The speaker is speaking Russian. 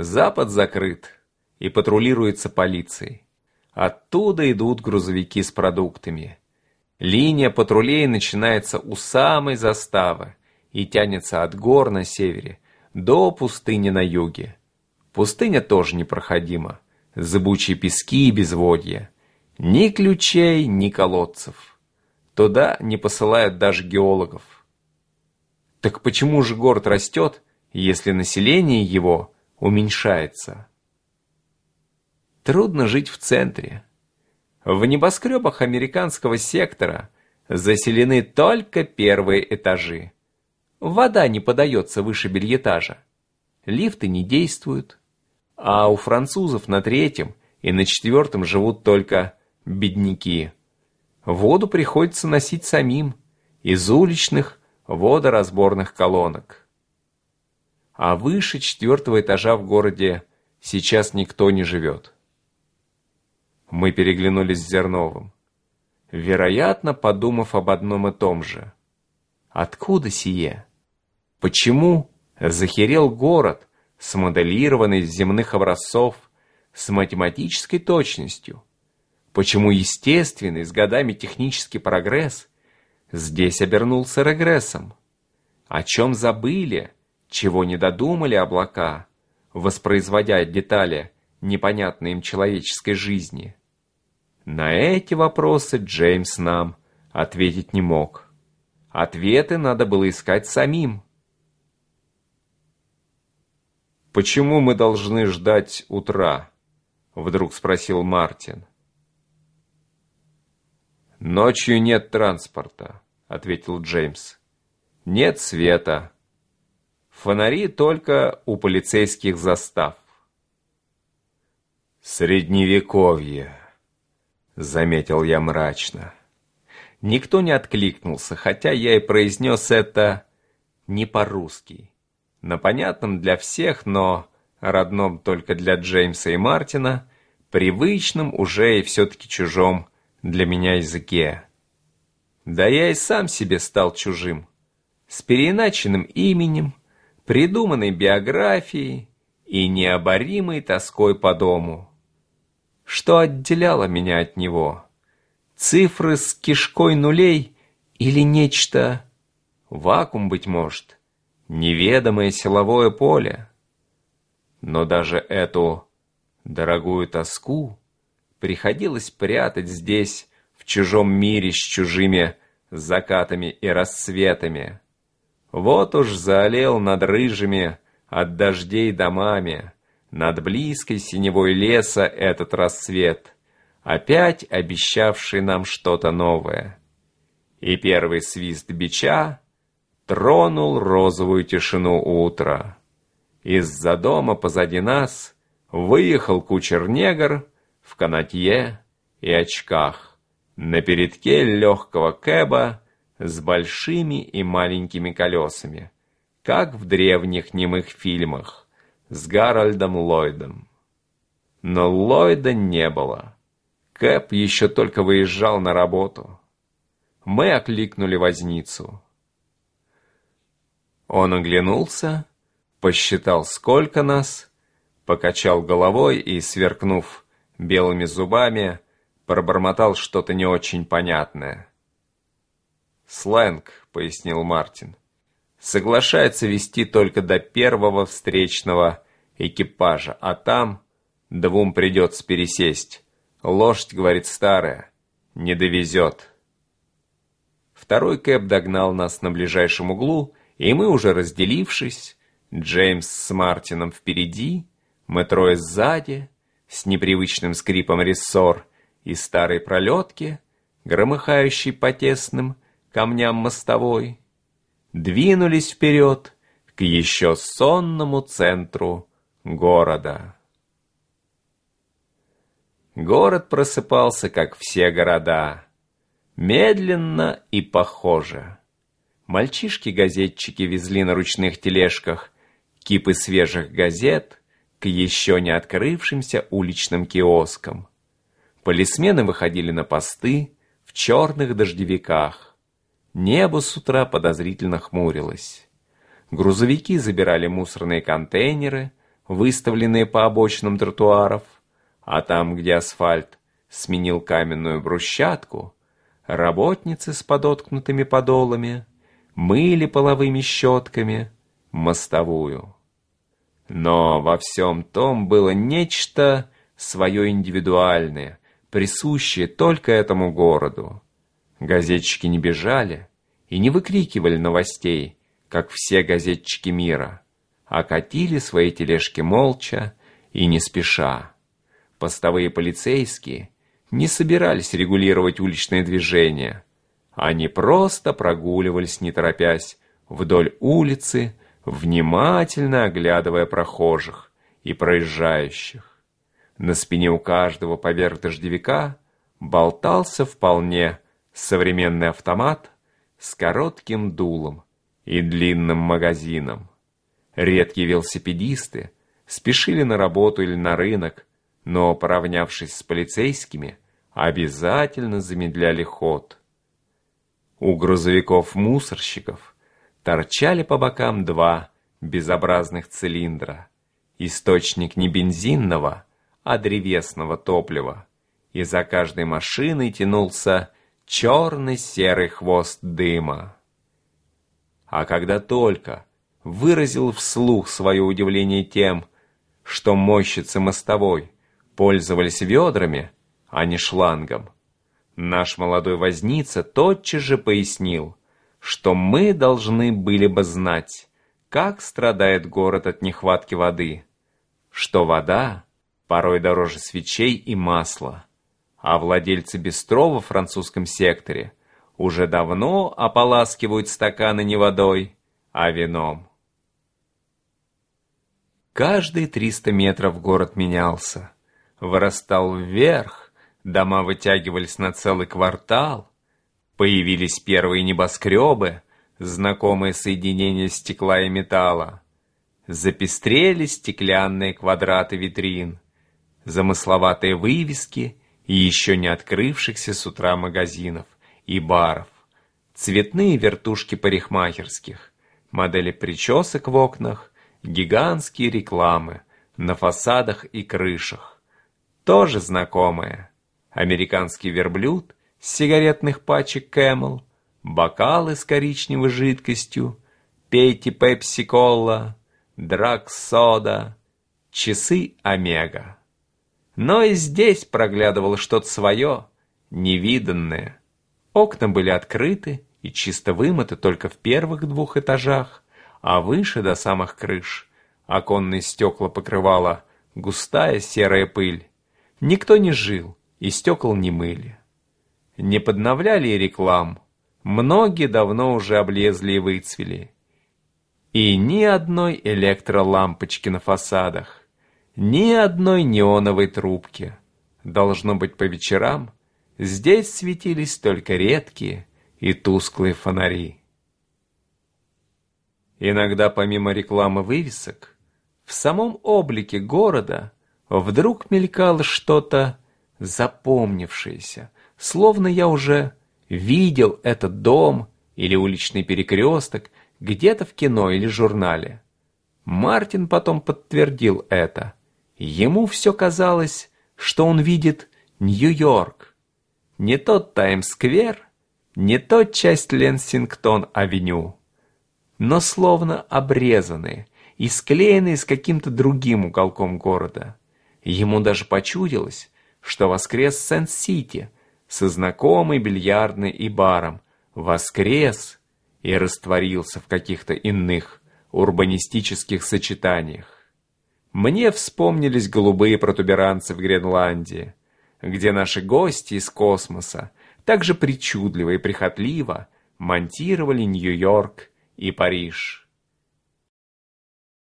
Запад закрыт и патрулируется полицией. Оттуда идут грузовики с продуктами. Линия патрулей начинается у самой заставы и тянется от гор на севере до пустыни на юге. Пустыня тоже непроходима. Зыбучие пески и безводья. Ни ключей, ни колодцев. Туда не посылают даже геологов. Так почему же город растет, если население его уменьшается? Трудно жить в центре. В небоскребах американского сектора заселены только первые этажи. Вода не подается выше бельетажа. Лифты не действуют. А у французов на третьем и на четвертом живут только бедняки. Воду приходится носить самим, из уличных водоразборных колонок. А выше четвертого этажа в городе сейчас никто не живет. Мы переглянулись с Зерновым, вероятно, подумав об одном и том же. Откуда сие? Почему захерел город, смоделированный из земных образцов, с математической точностью? Почему естественный, с годами технический прогресс здесь обернулся регрессом? О чем забыли, чего не додумали облака, воспроизводя детали непонятной им человеческой жизни? На эти вопросы Джеймс нам ответить не мог. Ответы надо было искать самим. «Почему мы должны ждать утра?» — вдруг спросил Мартин. «Ночью нет транспорта», — ответил Джеймс. «Нет света. Фонари только у полицейских застав». «Средневековье», — заметил я мрачно. Никто не откликнулся, хотя я и произнес это не по-русски на понятном для всех, но родном только для Джеймса и Мартина, привычном уже и все-таки чужом для меня языке. Да я и сам себе стал чужим, с переиначенным именем, придуманной биографией и необоримой тоской по дому. Что отделяло меня от него? Цифры с кишкой нулей или нечто... Вакуум, быть может неведомое силовое поле. Но даже эту дорогую тоску приходилось прятать здесь, в чужом мире с чужими закатами и рассветами. Вот уж заолел над рыжими от дождей домами, над близкой синевой леса этот рассвет, опять обещавший нам что-то новое. И первый свист бича тронул розовую тишину утра. Из-за дома позади нас выехал кучер-негр в канатье и очках, на передке легкого кэба с большими и маленькими колесами, как в древних немых фильмах с Гарольдом Ллойдом. Но Ллойда не было. Кэп еще только выезжал на работу. Мы окликнули возницу. Он оглянулся, посчитал, сколько нас, покачал головой и, сверкнув белыми зубами, пробормотал что-то не очень понятное. «Сленг», — пояснил Мартин, — «соглашается вести только до первого встречного экипажа, а там двум придется пересесть. Лошадь, говорит, старая, не довезет». Второй кэп догнал нас на ближайшем углу и мы уже разделившись, Джеймс с Мартином впереди, мы трое сзади, с непривычным скрипом рессор и старой пролетки, громыхающей по тесным камням мостовой, двинулись вперед к еще сонному центру города. Город просыпался, как все города, медленно и похоже. Мальчишки-газетчики везли на ручных тележках кипы свежих газет к еще не открывшимся уличным киоскам. Полисмены выходили на посты в черных дождевиках. Небо с утра подозрительно хмурилось. Грузовики забирали мусорные контейнеры, выставленные по обочинам тротуаров, а там, где асфальт сменил каменную брусчатку, работницы с подоткнутыми подолами мыли половыми щетками мостовую. Но во всем том было нечто свое индивидуальное, присущее только этому городу. Газетчики не бежали и не выкрикивали новостей, как все газетчики мира, а катили свои тележки молча и не спеша. Постовые полицейские не собирались регулировать уличное движение. Они просто прогуливались, не торопясь, вдоль улицы, внимательно оглядывая прохожих и проезжающих. На спине у каждого поверх дождевика болтался вполне современный автомат с коротким дулом и длинным магазином. Редкие велосипедисты спешили на работу или на рынок, но, поравнявшись с полицейскими, обязательно замедляли ход. У грузовиков-мусорщиков торчали по бокам два безобразных цилиндра, источник не бензинного, а древесного топлива, и за каждой машиной тянулся черный серый хвост дыма. А когда только выразил вслух свое удивление тем, что мощицы мостовой пользовались ведрами, а не шлангом, наш молодой возница тотчас же пояснил, что мы должны были бы знать, как страдает город от нехватки воды, что вода порой дороже свечей и масла, а владельцы бистро во французском секторе уже давно ополаскивают стаканы не водой, а вином. Каждые триста метров город менялся, вырастал вверх, дома вытягивались на целый квартал, появились первые небоскребы, знакомые соединения стекла и металла, запестрели стеклянные квадраты витрин, замысловатые вывески и еще не открывшихся с утра магазинов и баров, цветные вертушки парикмахерских, модели причесок в окнах, гигантские рекламы на фасадах и крышах. Тоже знакомые. Американский верблюд с сигаретных пачек Camel, бокалы с коричневой жидкостью, пейте пепси-кола, драг-сода, часы Омега. Но и здесь проглядывало что-то свое, невиданное. Окна были открыты и чисто вымыты только в первых двух этажах, а выше до самых крыш оконные стекла покрывала густая серая пыль. Никто не жил, и стекол не мыли. Не подновляли и реклам. Многие давно уже облезли и выцвели. И ни одной электролампочки на фасадах. Ни одной неоновой трубки. Должно быть, по вечерам здесь светились только редкие и тусклые фонари. Иногда помимо рекламы вывесок, в самом облике города вдруг мелькало что-то запомнившееся, словно я уже видел этот дом или уличный перекресток где-то в кино или журнале. Мартин потом подтвердил это. Ему все казалось, что он видит Нью-Йорк. Не тот Таймс-сквер, не тот часть Ленсингтон-авеню, но словно обрезанные и склеенные с каким-то другим уголком города. Ему даже почудилось, что воскрес Сент-Сити со знакомой бильярдной и баром, воскрес и растворился в каких-то иных урбанистических сочетаниях. Мне вспомнились голубые протуберанцы в Гренландии, где наши гости из космоса так же причудливо и прихотливо монтировали Нью-Йорк и Париж.